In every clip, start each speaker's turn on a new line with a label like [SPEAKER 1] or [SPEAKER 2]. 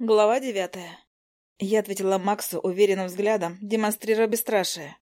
[SPEAKER 1] Глава девятая. Я ответила Максу уверенным взглядом, демонстрируя бесстрашие.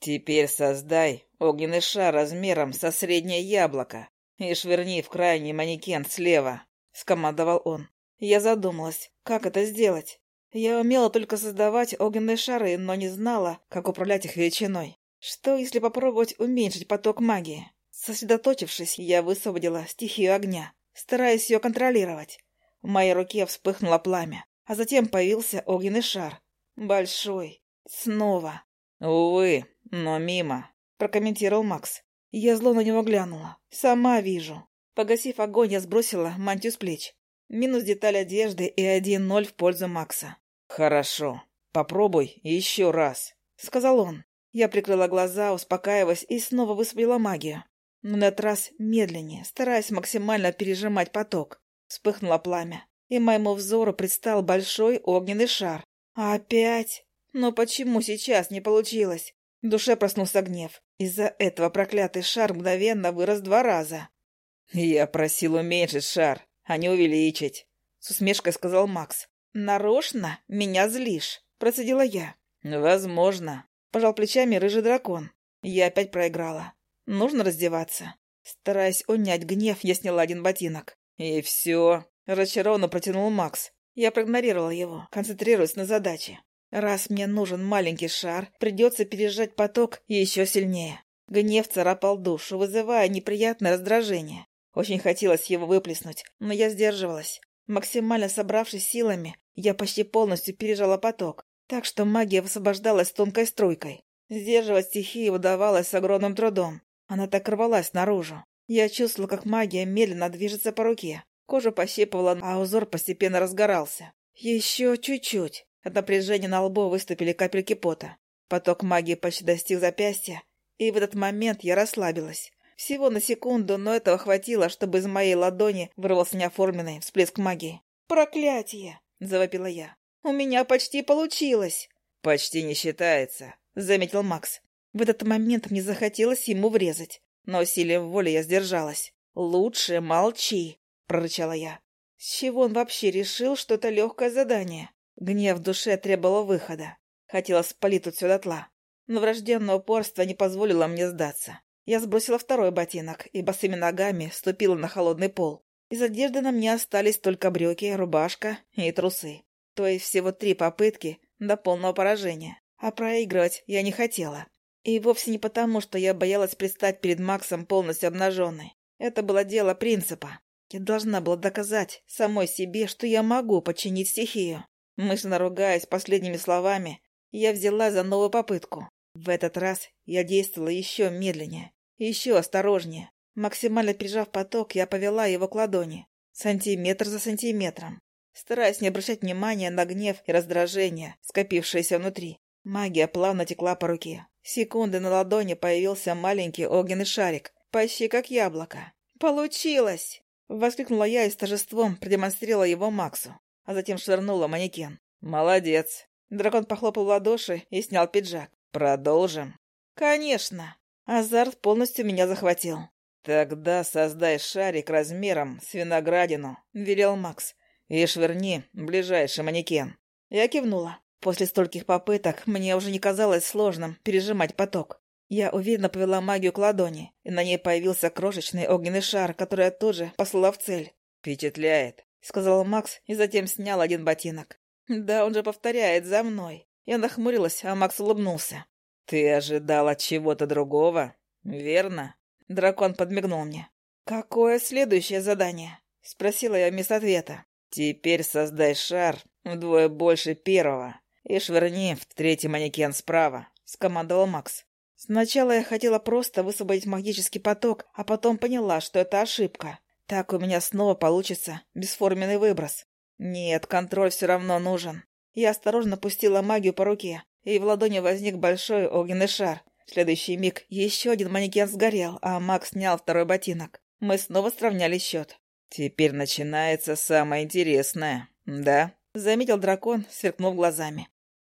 [SPEAKER 2] «Теперь создай огненный шар размером со среднее яблоко и швырни в крайний манекен слева», — скомандовал он.
[SPEAKER 1] Я задумалась, как это сделать. Я умела только создавать огненные шары, но не знала, как управлять их величиной. Что, если попробовать уменьшить поток магии? Сосредоточившись, я высвободила стихию огня, стараясь ее контролировать. В моей руке вспыхнуло пламя, а затем появился огненный шар. Большой. Снова.
[SPEAKER 2] «Увы, но мимо», — прокомментировал Макс.
[SPEAKER 1] Я зло на него глянула. Сама вижу. Погасив огонь, я сбросила мантию с плеч. Минус деталь одежды и один ноль в пользу Макса.
[SPEAKER 2] «Хорошо. Попробуй еще раз», —
[SPEAKER 1] сказал он. Я прикрыла глаза, успокаиваясь, и снова высвободила магию. Но на этот раз медленнее, стараясь максимально пережимать поток. Вспыхнуло пламя, и моему взору предстал большой огненный шар. А опять? Но почему сейчас не получилось? В душе проснулся гнев. Из-за этого проклятый шар мгновенно вырос два раза.
[SPEAKER 2] «Я просил уменьшить шар, а не увеличить», — с усмешкой сказал Макс.
[SPEAKER 1] «Нарочно меня злишь», — процедила я.
[SPEAKER 2] «Возможно», —
[SPEAKER 1] пожал плечами рыжий дракон. Я опять проиграла. Нужно раздеваться. Стараясь унять гнев, я сняла один ботинок.
[SPEAKER 2] «И все?» — разочарованно протянул Макс.
[SPEAKER 1] Я проигнорировала его, концентрируясь на задаче. Раз мне нужен маленький шар, придется пережать поток еще сильнее. Гнев царапал душу, вызывая неприятное раздражение. Очень хотелось его выплеснуть, но я сдерживалась. Максимально собравшись силами, я почти полностью пережала поток, так что магия высвобождалась тонкой струйкой. Сдерживать стихию удавалось с огромным трудом. Она так рвалась наружу. Я чувствовала, как магия медленно движется по руке. Кожа пощипывала, а узор постепенно разгорался. Еще чуть-чуть. От напряжения на лбу выступили капельки пота. Поток магии почти достиг запястья, и в этот момент я расслабилась. Всего на секунду, но этого хватило, чтобы из моей ладони вырвался неоформленный всплеск магии. «Проклятие!» — завопила я. «У меня почти получилось!»
[SPEAKER 2] «Почти не считается», — заметил Макс.
[SPEAKER 1] В этот момент мне захотелось ему врезать, но усилием воли я сдержалась. «Лучше молчи!» — прорычала я. С чего он вообще решил, что это легкое задание? Гнев в душе требовал выхода. Хотела спалить тут все дотла. Но врожденное упорство не позволило мне сдаться. Я сбросила второй ботинок и босыми ногами ступила на холодный пол. Из одежды на мне остались только брюки, рубашка и трусы. То есть всего три попытки до полного поражения. А проигрывать я не хотела. И вовсе не потому, что я боялась предстать перед Максом полностью обнаженной. Это было дело принципа. Я должна была доказать самой себе, что я могу подчинить стихию. Мысленно ругаясь последними словами, я взяла за новую попытку. В этот раз я действовала еще медленнее, еще осторожнее. Максимально прижав поток, я повела его к ладони, сантиметр за сантиметром, стараясь не обращать внимания на гнев и раздражение, скопившееся внутри. Магия плавно текла по руке. Секунды на ладони появился маленький огненный шарик, почти как яблоко. «Получилось!» — воскликнула я и с торжеством продемонстрировала его Максу а затем швырнула манекен.
[SPEAKER 2] «Молодец!»
[SPEAKER 1] Дракон похлопал в ладоши и снял пиджак.
[SPEAKER 2] «Продолжим?»
[SPEAKER 1] «Конечно!» Азарт полностью меня захватил.
[SPEAKER 2] «Тогда создай шарик размером с виноградину», — велел Макс. «И швырни ближайший манекен».
[SPEAKER 1] Я кивнула. После стольких попыток мне уже не казалось сложным пережимать поток. Я уверенно повела магию к ладони, и на ней появился крошечный огненный шар, который я тут же послала в цель.
[SPEAKER 2] «Впечатляет», —
[SPEAKER 1] сказал Макс и затем снял один ботинок. «Да, он же повторяет за мной». Я нахмурилась, а Макс улыбнулся.
[SPEAKER 2] «Ты ожидала чего-то другого, верно?»
[SPEAKER 1] Дракон подмигнул мне. «Какое следующее задание?» — спросила я вместо ответа.
[SPEAKER 2] «Теперь создай шар вдвое больше первого и швырни в третий манекен справа», — скомандовал Макс.
[SPEAKER 1] Сначала я хотела просто высвободить магический поток, а потом поняла, что это ошибка. Так у меня снова получится бесформенный выброс. Нет, контроль все равно нужен. Я осторожно пустила магию по руке, и в ладони возник большой огненный шар. В следующий миг еще один манекен сгорел, а Макс снял второй ботинок. Мы снова сравняли счет.
[SPEAKER 2] «Теперь начинается самое интересное, да?»
[SPEAKER 1] — заметил дракон, сверкнув глазами.